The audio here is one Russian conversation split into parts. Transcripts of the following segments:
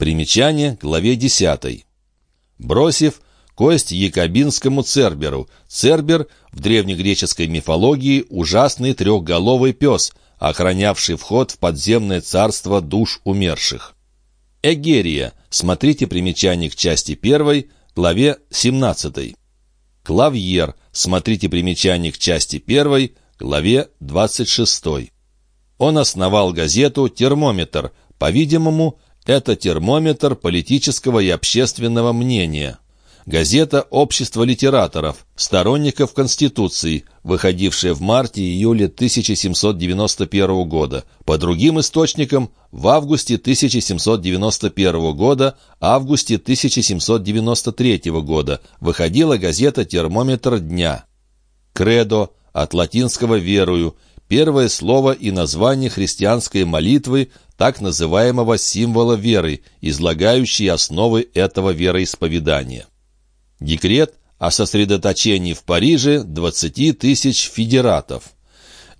Примечание, главе 10. Бросив кость якобинскому Церберу. Цербер в древнегреческой мифологии ужасный трехголовый пес, охранявший вход в подземное царство душ умерших. Эгерия. Смотрите примечание к части 1, главе 17. Клавьер. Смотрите примечание к части 1, главе 26. Он основал газету «Термометр». По-видимому, это термометр политического и общественного мнения. Газета «Общество литераторов», сторонников Конституции, выходившая в марте-июле 1791 года. По другим источникам, в августе 1791 года, августе 1793 года выходила газета «Термометр дня». «Кредо» от латинского «верую», первое слово и название христианской молитвы, так называемого символа веры, излагающей основы этого вероисповедания. Декрет о сосредоточении в Париже 20 тысяч федератов.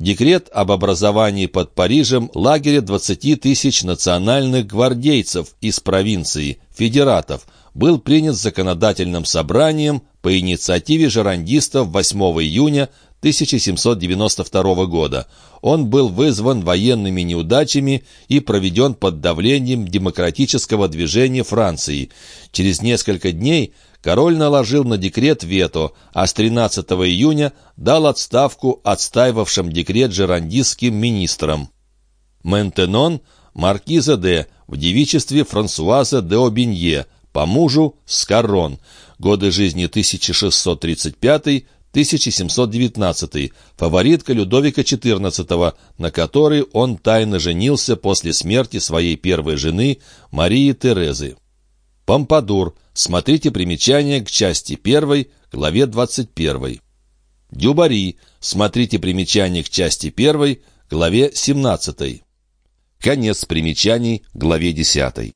Декрет об образовании под Парижем лагеря 20 тысяч национальных гвардейцев из провинции, федератов, был принят законодательным собранием по инициативе жерандистов 8 июня 1792 года. Он был вызван военными неудачами и проведен под давлением демократического движения Франции. Через несколько дней король наложил на декрет вето, а с 13 июня дал отставку отстаивавшим декрет жерандистским министрам. Ментенон – маркиза де, в девичестве Франсуаза де Обинье, по мужу – Скарон, годы жизни 1635 1719, фаворитка Людовика XIV, на которой он тайно женился после смерти своей первой жены Марии Терезы. Помпадур. Смотрите примечание к части 1, главе 21. Дюбари. Смотрите примечание к части 1, главе 17. Конец примечаний, главе 10.